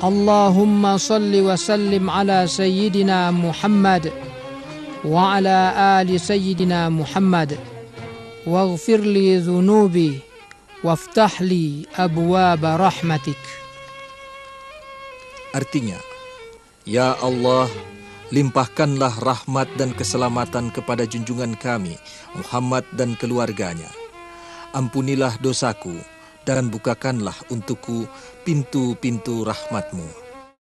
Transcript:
اللهم صل وسلم على سيدنا محمد وعلى آل سيدنا محمد واغفر لي ذنوبي وافتح لي أبواب رحمتك Artinya, Ya Allah, limpahkanlah rahmat dan keselamatan kepada junjungan kami, Muhammad dan keluarganya. Ampunilah dosaku dan bukakanlah untukku pintu-pintu rahmatmu.